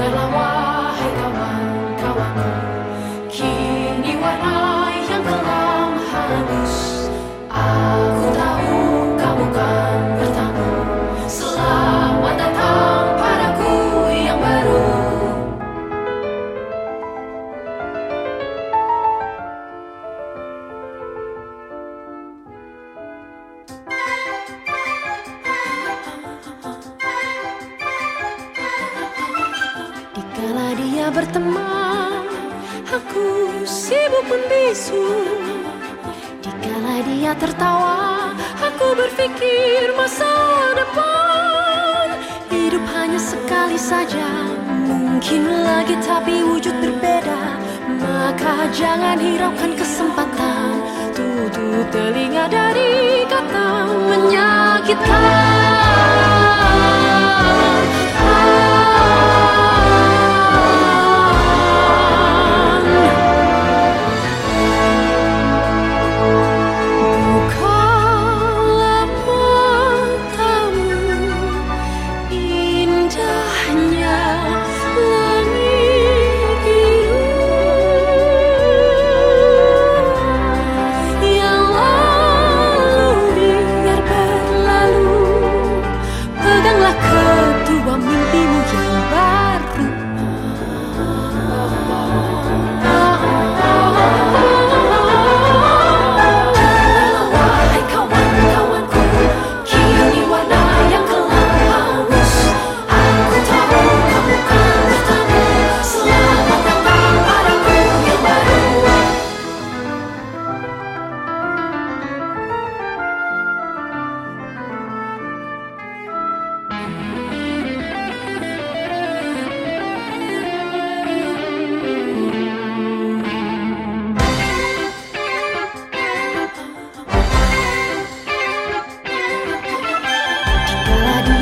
Well, I want berteman. Aku sibuk membisu. Dikala dia tertawa Aku berpikir masa depan. Hidup hanya sekali saja Mungkin lagi tapi wujud berbeda. Maka jangan hiraukan kesempatan. Tutup telinga dari kata menyakitkan.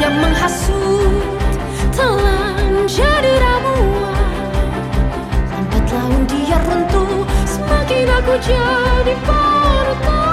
yang menghasut telah jadi ramuan. Empat laun dia runtuh semakin aku jadi parutan.